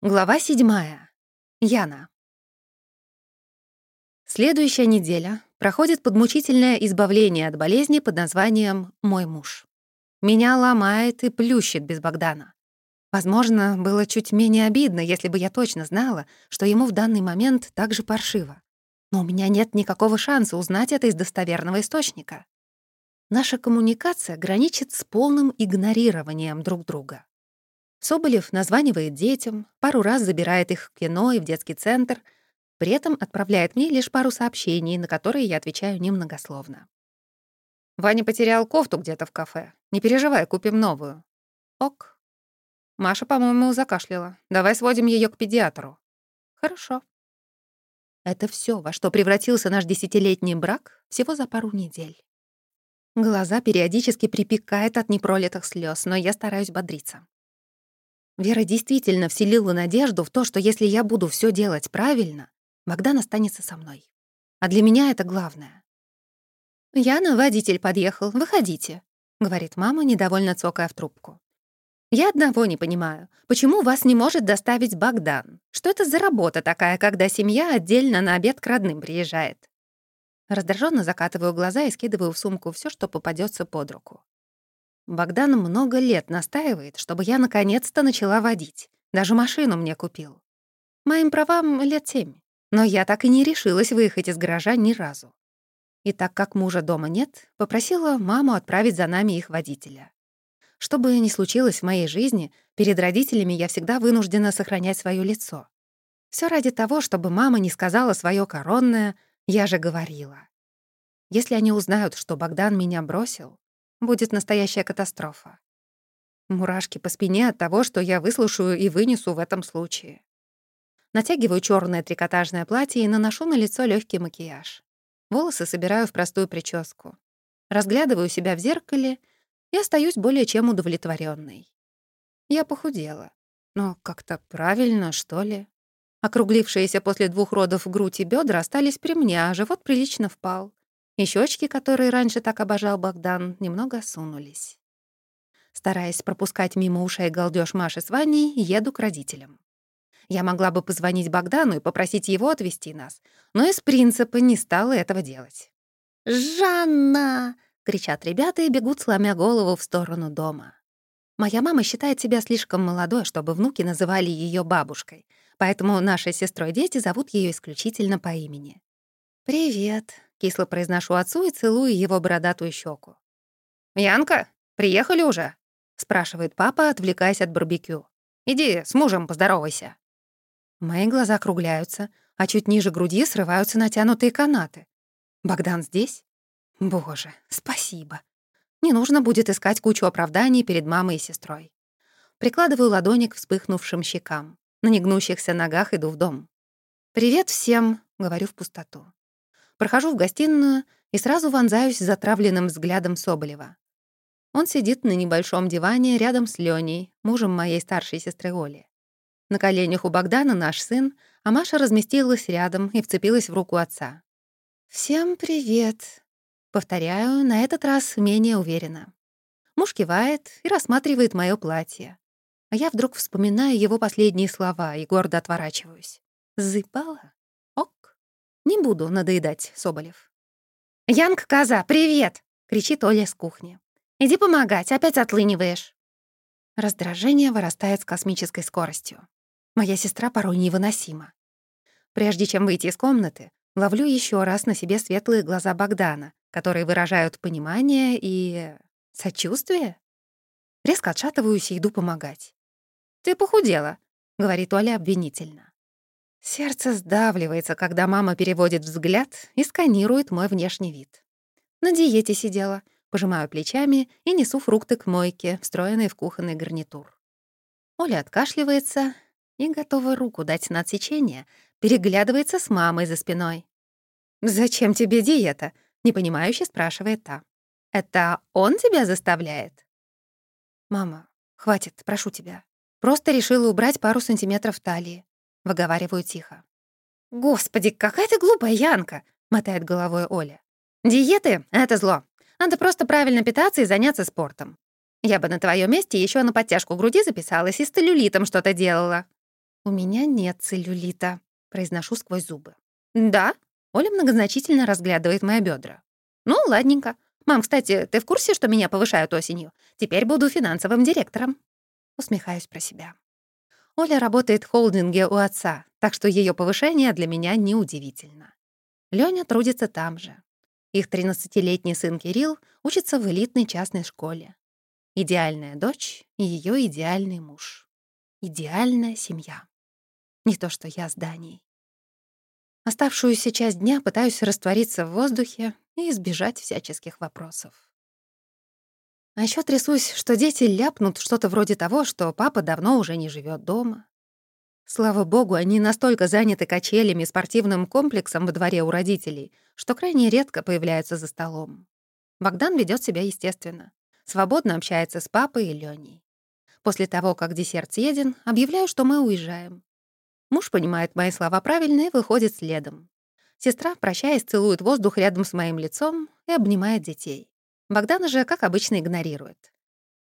Глава седьмая. Яна. Следующая неделя проходит под мучительное избавление от болезни под названием «Мой муж». Меня ломает и плющит без Богдана. Возможно, было чуть менее обидно, если бы я точно знала, что ему в данный момент так же паршиво. Но у меня нет никакого шанса узнать это из достоверного источника. Наша коммуникация граничит с полным игнорированием друг друга. Соболев названивает детям, пару раз забирает их в кино и в детский центр, при этом отправляет мне лишь пару сообщений, на которые я отвечаю немногословно. «Ваня потерял кофту где-то в кафе. Не переживай, купим новую». «Ок». Маша, по-моему, закашляла. «Давай сводим ее к педиатру». «Хорошо». Это все, во что превратился наш десятилетний брак всего за пару недель. Глаза периодически припекает от непролитых слез, но я стараюсь бодриться. Вера действительно вселила надежду в то, что если я буду все делать правильно, Богдан останется со мной. А для меня это главное. «Яна, водитель подъехал, выходите», — говорит мама, недовольно цокая в трубку. «Я одного не понимаю. Почему вас не может доставить Богдан? Что это за работа такая, когда семья отдельно на обед к родным приезжает?» Раздраженно закатываю глаза и скидываю в сумку все, что попадется под руку. Богдан много лет настаивает, чтобы я наконец-то начала водить. Даже машину мне купил. Моим правам лет семь. Но я так и не решилась выехать из гаража ни разу. И так как мужа дома нет, попросила маму отправить за нами их водителя. Что бы ни случилось в моей жизни, перед родителями я всегда вынуждена сохранять свое лицо. Все ради того, чтобы мама не сказала свое коронное «я же говорила». Если они узнают, что Богдан меня бросил, будет настоящая катастрофа. Мурашки по спине от того, что я выслушаю и вынесу в этом случае. Натягиваю черное трикотажное платье и наношу на лицо легкий макияж. Волосы собираю в простую прическу. Разглядываю себя в зеркале и остаюсь более чем удовлетворенной. Я похудела. Но как-то правильно, что ли? Округлившиеся после двух родов грудь и бедра остались при мне, а живот прилично впал. И щечки, которые раньше так обожал Богдан, немного сунулись. Стараясь пропускать мимо ушей галдёж Маши с Ваней, еду к родителям. Я могла бы позвонить Богдану и попросить его отвезти нас, но из принципа не стала этого делать. «Жанна!» — кричат ребята и бегут, сломя голову в сторону дома. Моя мама считает себя слишком молодой, чтобы внуки называли ее бабушкой, поэтому наши сестрой дети зовут ее исключительно по имени. «Привет», Кисло произношу отцу и целую его бородатую щеку. «Янка, приехали уже?» — спрашивает папа, отвлекаясь от барбекю. «Иди с мужем поздоровайся». Мои глаза округляются, а чуть ниже груди срываются натянутые канаты. «Богдан здесь?» «Боже, спасибо. Не нужно будет искать кучу оправданий перед мамой и сестрой». Прикладываю ладони к вспыхнувшим щекам. На негнущихся ногах иду в дом. «Привет всем», — говорю в пустоту. Прохожу в гостиную и сразу вонзаюсь затравленным взглядом Соболева. Он сидит на небольшом диване рядом с Леней, мужем моей старшей сестры Оли. На коленях у Богдана наш сын, а Маша разместилась рядом и вцепилась в руку отца. «Всем привет!» Повторяю, на этот раз менее уверенно. Муж кивает и рассматривает моё платье. А я вдруг вспоминаю его последние слова и гордо отворачиваюсь. «Зыпала? Не буду надоедать, Соболев. «Янг, коза, привет!» — кричит Оля с кухни. «Иди помогать, опять отлыниваешь». Раздражение вырастает с космической скоростью. Моя сестра порой невыносима. Прежде чем выйти из комнаты, ловлю еще раз на себе светлые глаза Богдана, которые выражают понимание и... сочувствие. Резко отшатываюсь и иду помогать. «Ты похудела», — говорит Оля обвинительно. Сердце сдавливается, когда мама переводит взгляд и сканирует мой внешний вид. На диете сидела, пожимаю плечами и несу фрукты к мойке, встроенной в кухонный гарнитур. Оля откашливается и, готова руку дать на отсечение, переглядывается с мамой за спиной. «Зачем тебе диета?» — непонимающе спрашивает та. «Это он тебя заставляет?» «Мама, хватит, прошу тебя. Просто решила убрать пару сантиметров талии. Выговариваю тихо. «Господи, какая ты глупая Янка!» — мотает головой Оля. «Диеты — это зло. Надо просто правильно питаться и заняться спортом. Я бы на твоем месте еще на подтяжку груди записалась и с целлюлитом что-то делала». «У меня нет целлюлита», — произношу сквозь зубы. «Да?» — Оля многозначительно разглядывает мои бедра. «Ну, ладненько. Мам, кстати, ты в курсе, что меня повышают осенью? Теперь буду финансовым директором». Усмехаюсь про себя. Оля работает в холдинге у отца, так что ее повышение для меня неудивительно. Лёня трудится там же. Их 13-летний сын Кирилл учится в элитной частной школе. Идеальная дочь и ее идеальный муж. Идеальная семья. Не то что я с Даней. Оставшуюся часть дня пытаюсь раствориться в воздухе и избежать всяческих вопросов. А еще трясусь, что дети ляпнут что-то вроде того, что папа давно уже не живет дома. Слава богу, они настолько заняты качелями и спортивным комплексом во дворе у родителей, что крайне редко появляются за столом. Богдан ведет себя естественно. Свободно общается с папой и Леней. После того, как десерт съеден, объявляю, что мы уезжаем. Муж понимает мои слова правильно и выходит следом. Сестра, прощаясь, целует воздух рядом с моим лицом и обнимает детей. Богдан же, как обычно, игнорирует.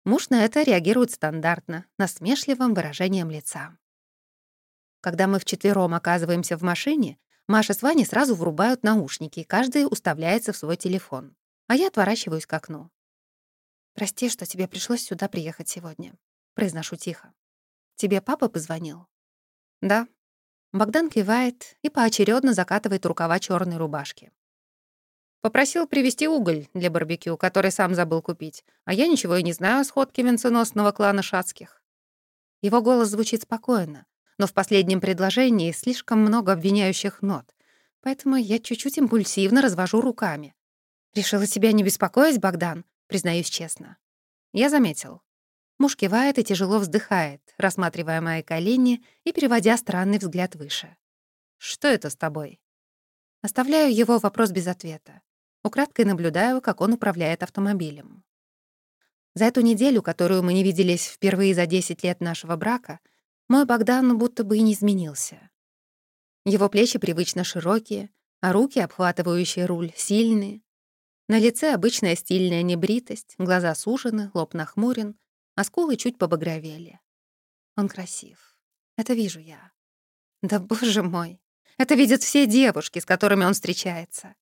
Муж на это реагирует стандартно, насмешливым выражением лица. Когда мы вчетвером оказываемся в машине, Маша с Ваней сразу врубают наушники, и каждый уставляется в свой телефон. А я отворачиваюсь к окну. «Прости, что тебе пришлось сюда приехать сегодня», — произношу тихо. «Тебе папа позвонил?» «Да». Богдан кивает и поочередно закатывает рукава черной рубашки. Попросил привезти уголь для барбекю, который сам забыл купить, а я ничего и не знаю о сходке венценосного клана Шацких. Его голос звучит спокойно, но в последнем предложении слишком много обвиняющих нот, поэтому я чуть-чуть импульсивно развожу руками. «Решила тебя не беспокоить, Богдан?» признаюсь честно. Я заметил. Муж кивает и тяжело вздыхает, рассматривая мои колени и переводя странный взгляд выше. «Что это с тобой?» Оставляю его вопрос без ответа. Украдкой наблюдаю, как он управляет автомобилем. За эту неделю, которую мы не виделись впервые за 10 лет нашего брака, мой Богдан будто бы и не изменился. Его плечи привычно широкие, а руки, обхватывающие руль, сильные. На лице обычная стильная небритость, глаза сужены, лоб нахмурен, а скулы чуть побагровели. Он красив. Это вижу я. Да боже мой, это видят все девушки, с которыми он встречается.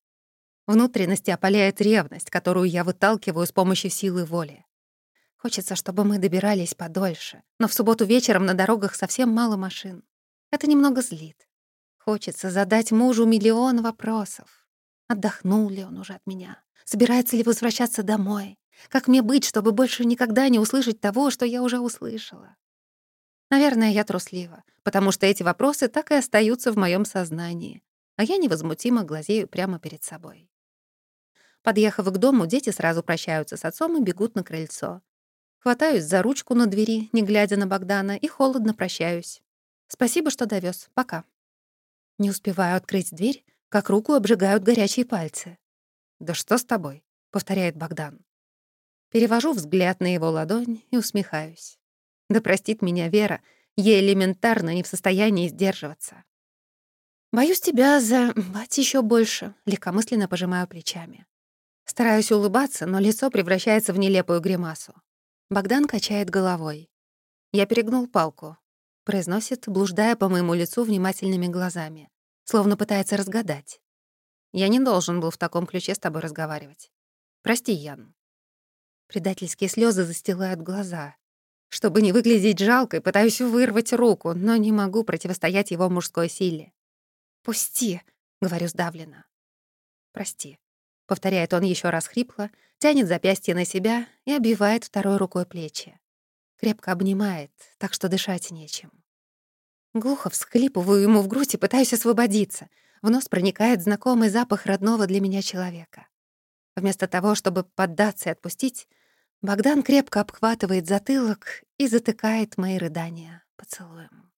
Внутренности опаляет ревность, которую я выталкиваю с помощью силы воли. Хочется, чтобы мы добирались подольше, но в субботу вечером на дорогах совсем мало машин. Это немного злит. Хочется задать мужу миллион вопросов. Отдохнул ли он уже от меня? Собирается ли возвращаться домой? Как мне быть, чтобы больше никогда не услышать того, что я уже услышала? Наверное, я труслива, потому что эти вопросы так и остаются в моем сознании, а я невозмутимо глазею прямо перед собой. Подъехав к дому, дети сразу прощаются с отцом и бегут на крыльцо. Хватаюсь за ручку на двери, не глядя на Богдана, и холодно прощаюсь. Спасибо, что довез. Пока. Не успеваю открыть дверь, как руку обжигают горячие пальцы. «Да что с тобой?» — повторяет Богдан. Перевожу взгляд на его ладонь и усмехаюсь. Да простит меня Вера, ей элементарно не в состоянии сдерживаться. «Боюсь тебя забать еще больше», — легкомысленно пожимаю плечами. Стараюсь улыбаться, но лицо превращается в нелепую гримасу. Богдан качает головой. «Я перегнул палку», — произносит, блуждая по моему лицу внимательными глазами, словно пытается разгадать. «Я не должен был в таком ключе с тобой разговаривать. Прости, Ян». Предательские слезы застилают глаза. Чтобы не выглядеть жалкой, пытаюсь вырвать руку, но не могу противостоять его мужской силе. «Пусти», — говорю сдавленно. «Прости», Повторяет он еще раз хрипло, тянет запястье на себя и обвивает второй рукой плечи. Крепко обнимает, так что дышать нечем. Глухо всхлипываю ему в грудь и пытаюсь освободиться. В нос проникает знакомый запах родного для меня человека. Вместо того, чтобы поддаться и отпустить, Богдан крепко обхватывает затылок и затыкает мои рыдания поцелуем.